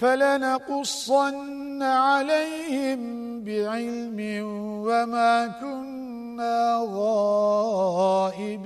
فلنقصن عليهم بعلم وما كنا غائبين.